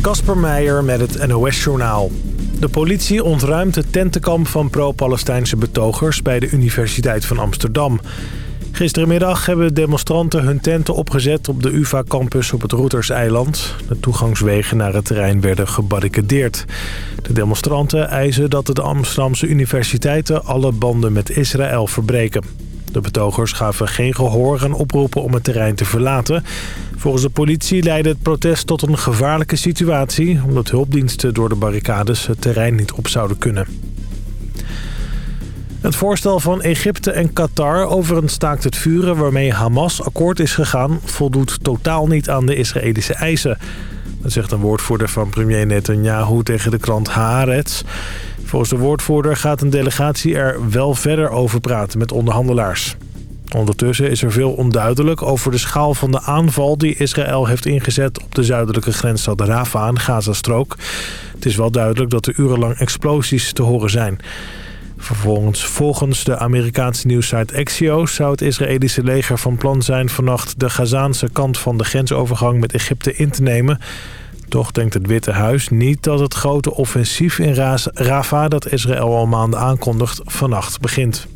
Kasper Meijer met het NOS-journaal. De politie ontruimt het tentenkamp van pro-Palestijnse betogers... bij de Universiteit van Amsterdam. Gisterenmiddag hebben demonstranten hun tenten opgezet... op de UvA-campus op het Routerseiland. De toegangswegen naar het terrein werden gebarricadeerd. De demonstranten eisen dat de Amsterdamse universiteiten... alle banden met Israël verbreken. De betogers gaven geen gehoor aan oproepen om het terrein te verlaten. Volgens de politie leidde het protest tot een gevaarlijke situatie... omdat hulpdiensten door de barricades het terrein niet op zouden kunnen. Het voorstel van Egypte en Qatar over een staakt het vuren... waarmee Hamas akkoord is gegaan... voldoet totaal niet aan de Israëlische eisen. Dat zegt een woordvoerder van premier Netanyahu tegen de krant Haaretz... Volgens de woordvoerder gaat een delegatie er wel verder over praten met onderhandelaars. Ondertussen is er veel onduidelijk over de schaal van de aanval die Israël heeft ingezet op de zuidelijke grensstad Rafah aan Gazastrook. Het is wel duidelijk dat er urenlang explosies te horen zijn. Vervolgens, volgens de Amerikaanse nieuwssite Axios zou het Israëlische leger van plan zijn vannacht de Gazaanse kant van de grensovergang met Egypte in te nemen. Toch denkt het Witte Huis niet dat het grote offensief in Rafah... dat Israël al maanden aankondigt, vannacht begint.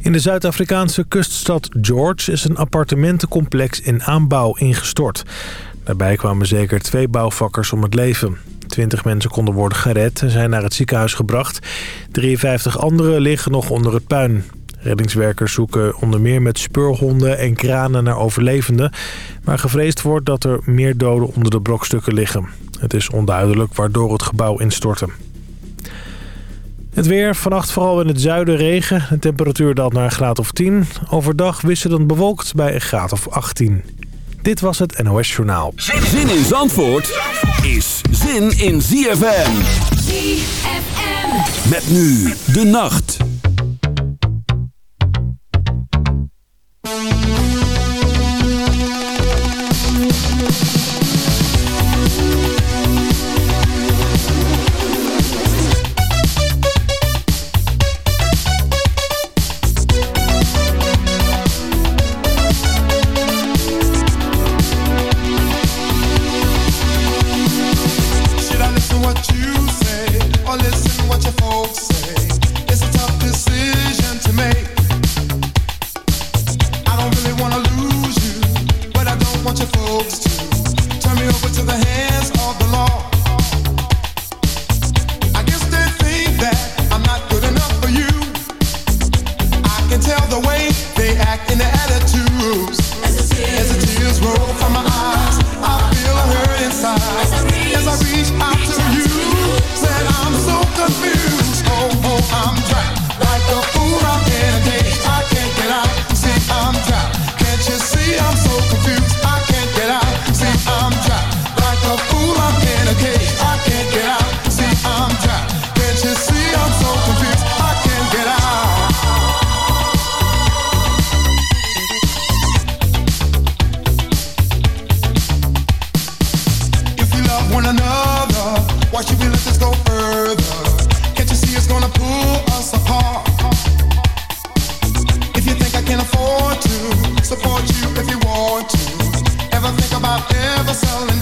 In de Zuid-Afrikaanse kuststad George is een appartementencomplex in aanbouw ingestort. Daarbij kwamen zeker twee bouwvakkers om het leven. Twintig mensen konden worden gered en zijn naar het ziekenhuis gebracht. 53 anderen liggen nog onder het puin. Reddingswerkers zoeken onder meer met speurhonden en kranen naar overlevenden. Maar gevreesd wordt dat er meer doden onder de brokstukken liggen. Het is onduidelijk waardoor het gebouw instortte. Het weer, vannacht vooral in het zuiden regen. De temperatuur daalt naar een graad of 10. Overdag wisselend bewolkt bij een graad of 18. Dit was het NOS Journaal. Zin in Zandvoort is zin in ZFM. ZFM. Met nu de nacht. I've ever sold.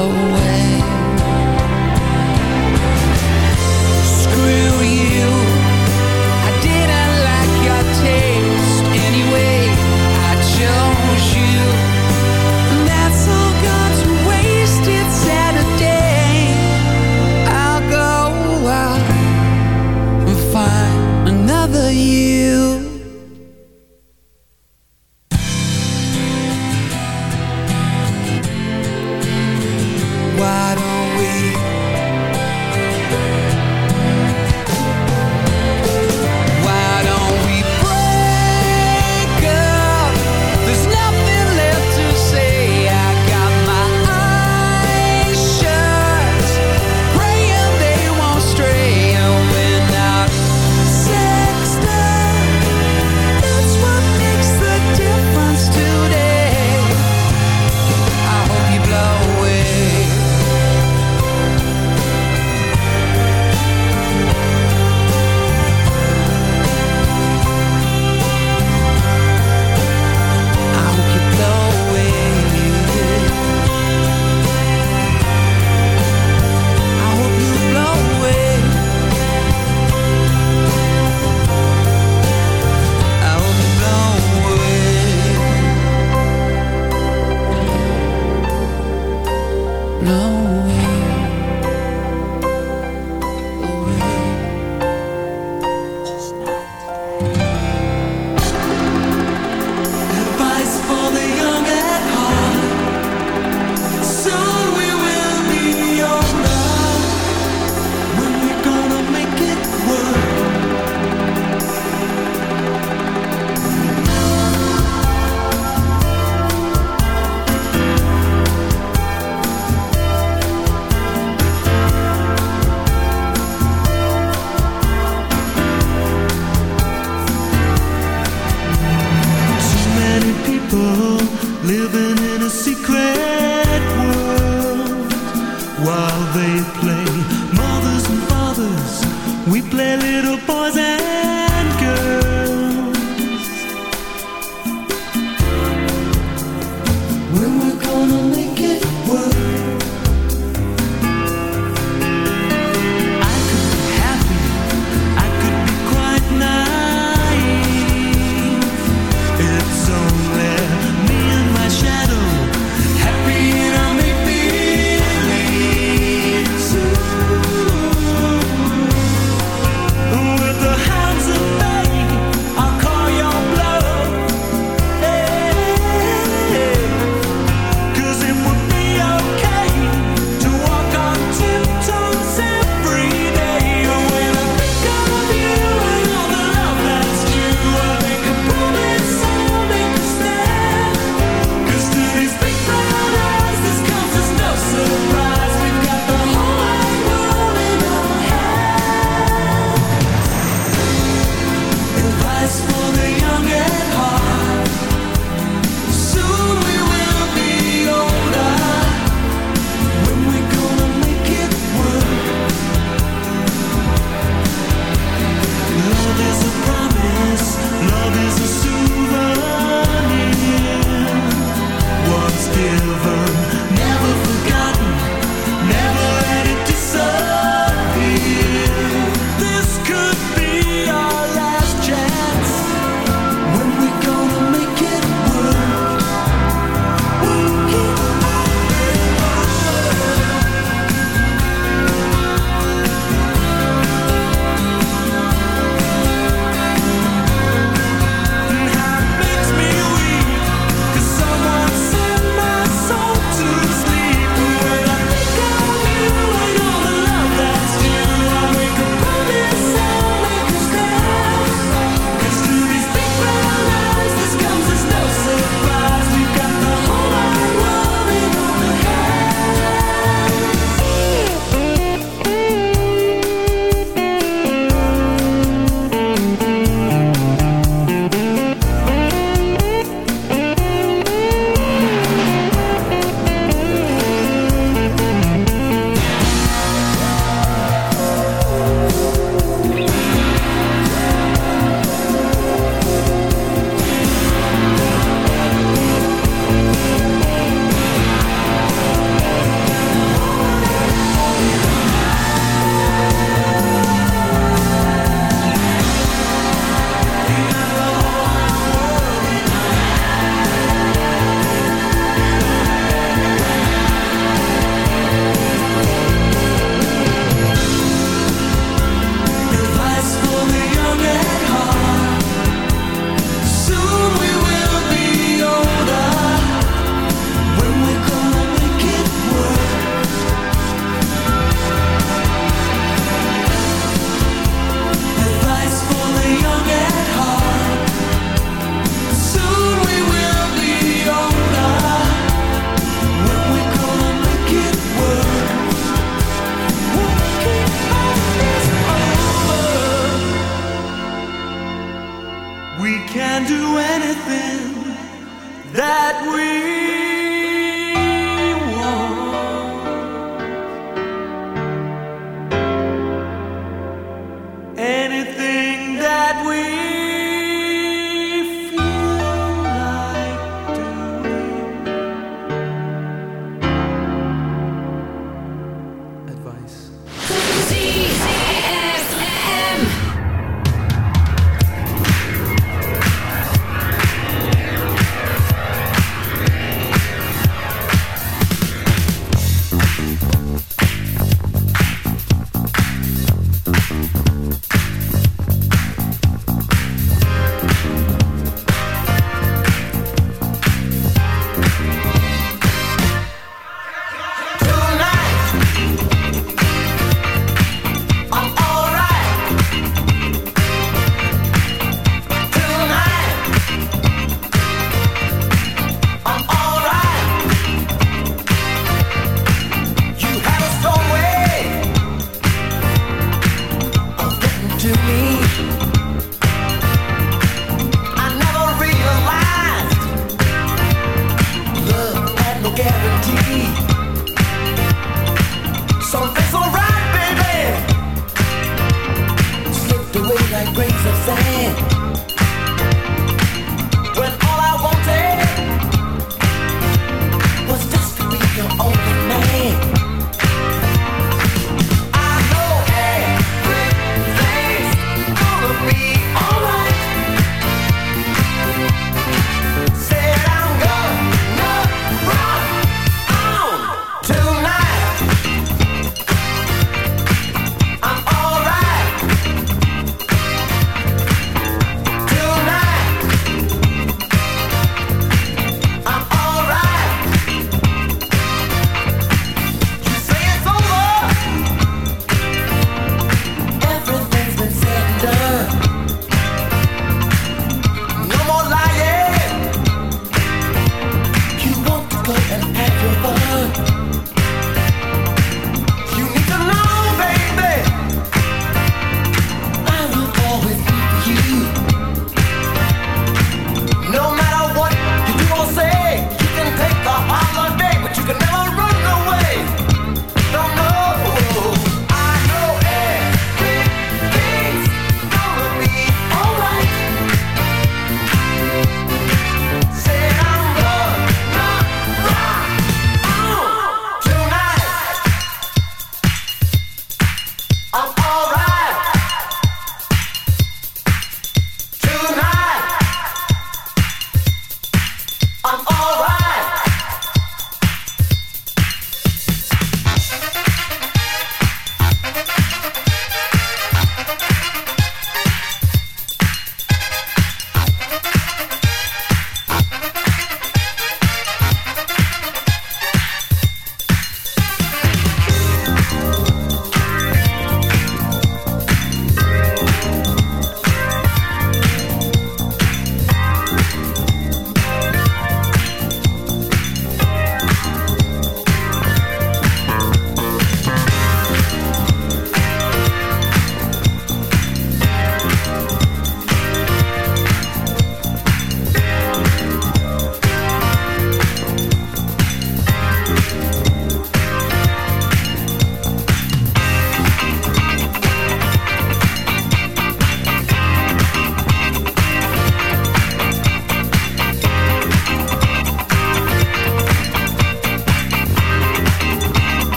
Away.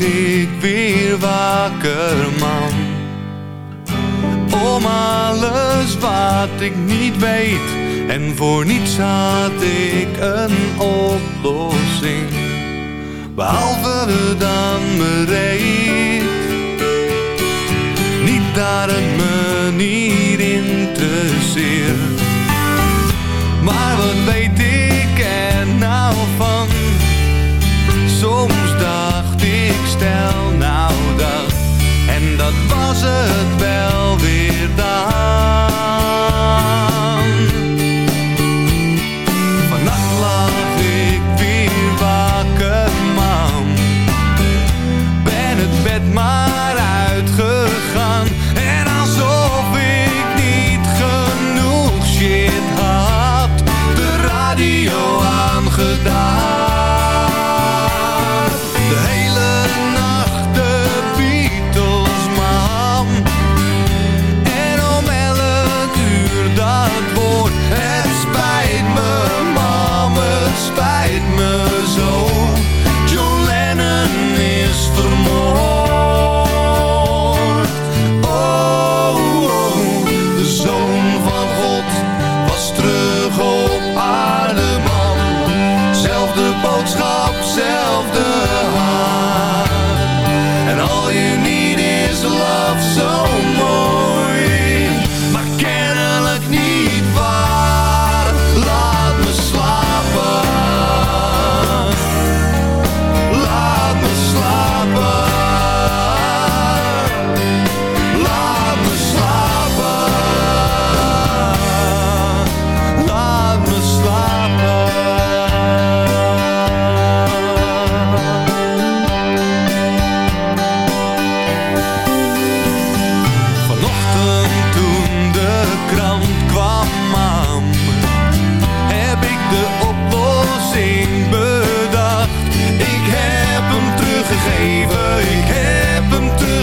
Ik weer wakker, man. Om alles wat ik niet weet. En voor niets had ik een oplossing. Behalve dan bereid. Niet me niet interesseert. Maar wat weet ik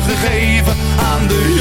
gegeven aan de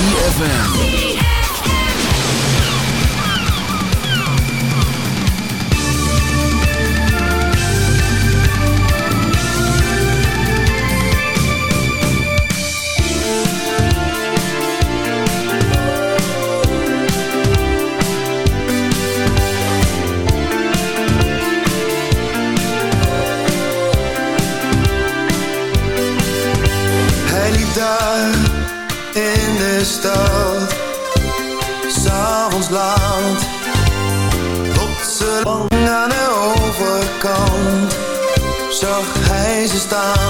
Efm. ineens te tá